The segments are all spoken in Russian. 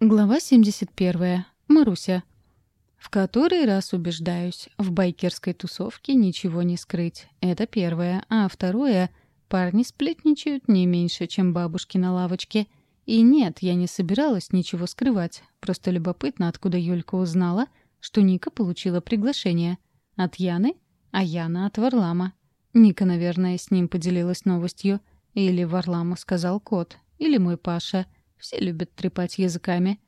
Глава 71. Маруся. В который раз убеждаюсь, в байкерской тусовке ничего не скрыть. Это первое. А второе, парни сплетничают не меньше, чем бабушки на лавочке. И нет, я не собиралась ничего скрывать. Просто любопытно, откуда Юлька узнала, что Ника получила приглашение. От Яны, а Яна от Варлама. Ника, наверное, с ним поделилась новостью. Или Варламу сказал кот, или мой Паша — все любят трепать языками.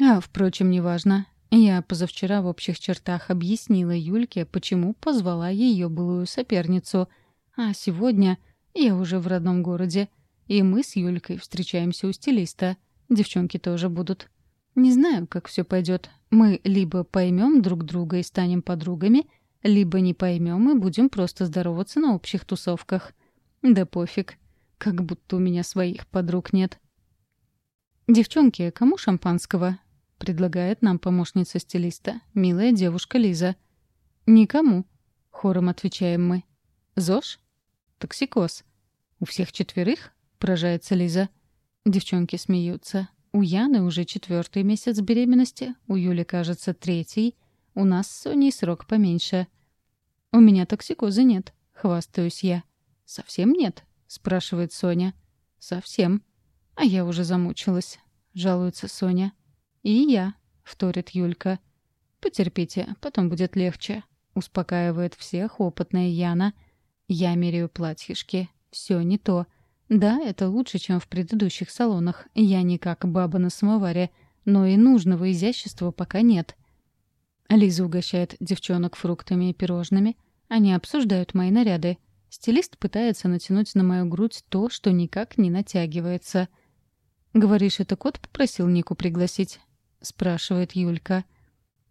А, впрочем, неважно. Я позавчера в общих чертах объяснила Юльке, почему позвала ее былую соперницу. А сегодня я уже в родном городе. И мы с Юлькой встречаемся у стилиста. Девчонки тоже будут. Не знаю, как все пойдет. Мы либо поймем друг друга и станем подругами, либо не поймем и будем просто здороваться на общих тусовках. Да пофиг. Как будто у меня своих подруг нет. «Девчонки, кому шампанского?» — предлагает нам помощница стилиста, милая девушка Лиза. «Никому», — хором отвечаем мы. «Зош?» «Токсикоз». «У всех четверых?» — поражается Лиза. Девчонки смеются. У Яны уже четвертый месяц беременности, у Юли, кажется, третий. У нас с Соней срок поменьше. «У меня токсикоза нет», — хвастаюсь я. «Совсем нет?» — спрашивает Соня. «Совсем». «А я уже замучилась», — жалуется Соня. «И я», — вторит Юлька. «Потерпите, потом будет легче», — успокаивает всех опытная Яна. «Я меряю платьишки. Все не то. Да, это лучше, чем в предыдущих салонах. Я не как баба на самоваре, но и нужного изящества пока нет». Лиза угощает девчонок фруктами и пирожными. Они обсуждают мои наряды. Стилист пытается натянуть на мою грудь то, что никак не натягивается — «Говоришь, это кот попросил Нику пригласить?» — спрашивает Юлька.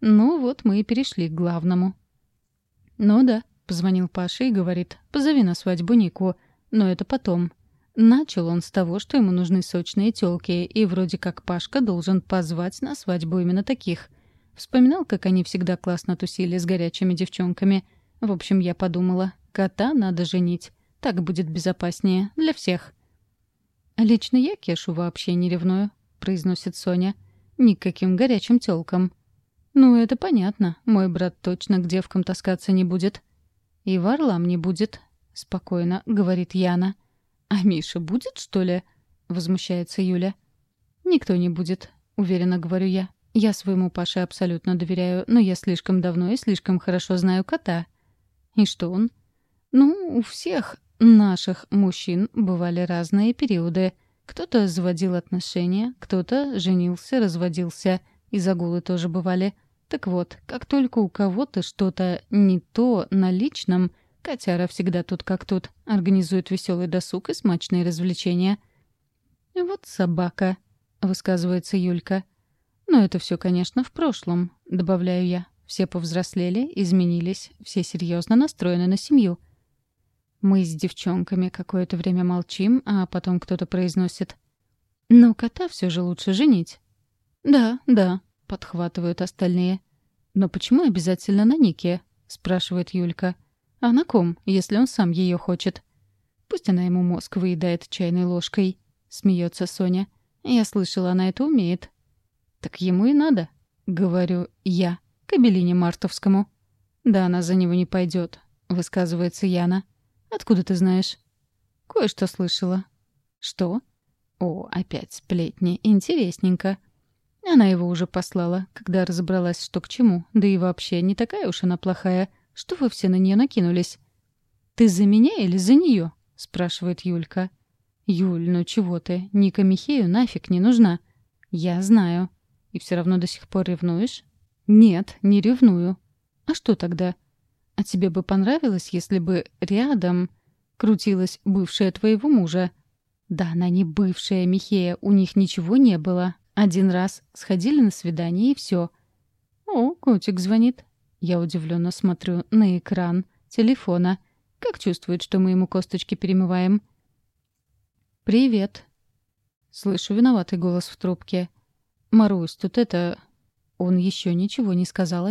«Ну вот мы и перешли к главному». «Ну да», — позвонил Паша и говорит, «позови на свадьбу Нику, но это потом». Начал он с того, что ему нужны сочные тёлки, и вроде как Пашка должен позвать на свадьбу именно таких. Вспоминал, как они всегда классно тусили с горячими девчонками. В общем, я подумала, кота надо женить. Так будет безопаснее для всех. «Лично я Кешу вообще не ревную», — произносит Соня. «Никаким горячим тёлкам». «Ну, это понятно. Мой брат точно к девкам таскаться не будет». «И варлам не будет», — спокойно говорит Яна. «А Миша будет, что ли?» — возмущается Юля. «Никто не будет», — уверенно говорю я. «Я своему Паше абсолютно доверяю, но я слишком давно и слишком хорошо знаю кота». «И что он?» «Ну, у всех наших мужчин бывали разные периоды. Кто-то заводил отношения, кто-то женился, разводился. И загулы тоже бывали. Так вот, как только у кого-то что-то не то на личном, котяра всегда тут как тут, организует веселый досуг и смачные развлечения. «Вот собака», — высказывается Юлька. «Но это все, конечно, в прошлом», — добавляю я. Все повзрослели, изменились, все серьезно настроены на семью — Мы с девчонками какое-то время молчим, а потом кто-то произносит. «Но кота все же лучше женить». «Да, да», — подхватывают остальные. «Но почему обязательно на Нике?» — спрашивает Юлька. «А на ком, если он сам ее хочет?» «Пусть она ему мозг выедает чайной ложкой», — смеется Соня. «Я слышала, она это умеет». «Так ему и надо», — говорю я, Кабелине Мартовскому. «Да она за него Откуда ты знаешь?» «Кое-что слышала». «Что?» «О, опять сплетни. Интересненько». Она его уже послала, когда разобралась, что к чему. Да и вообще, не такая уж она плохая. Что вы все на нее накинулись? «Ты за меня или за нее?» — спрашивает Юлька. «Юль, ну чего ты? Ника Михею нафиг не нужна». «Я знаю». «И все равно до сих пор ревнуешь?» «Нет, не ревную». «А что тогда?» А тебе бы понравилось, если бы рядом крутилась бывшая твоего мужа? Да она не бывшая, Михея, у них ничего не было. Один раз сходили на свидание и все. О, котик звонит. Я удивленно смотрю на экран телефона. Как чувствует, что мы ему косточки перемываем? «Привет». Слышу виноватый голос в трубке. «Марусь, тут это...» Он еще ничего не сказал,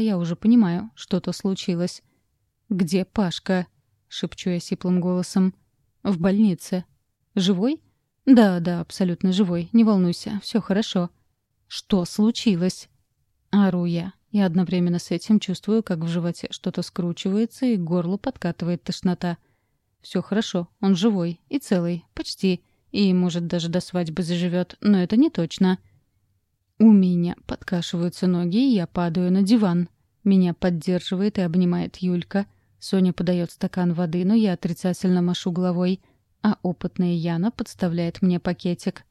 «Где Пашка?» — шепчу я сиплым голосом. «В больнице». «Живой?» «Да, да, абсолютно живой. Не волнуйся, все хорошо». «Что случилось?» Ору я. И одновременно с этим чувствую, как в животе что-то скручивается и к горлу подкатывает тошнота. Все хорошо, он живой и целый, почти. И, может, даже до свадьбы заживет, но это не точно. У меня подкашиваются ноги, и я падаю на диван. Меня поддерживает и обнимает Юлька — Соня подает стакан воды, но я отрицательно машу головой, а опытная Яна подставляет мне пакетик.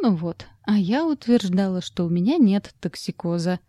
Ну вот, а я утверждала, что у меня нет токсикоза.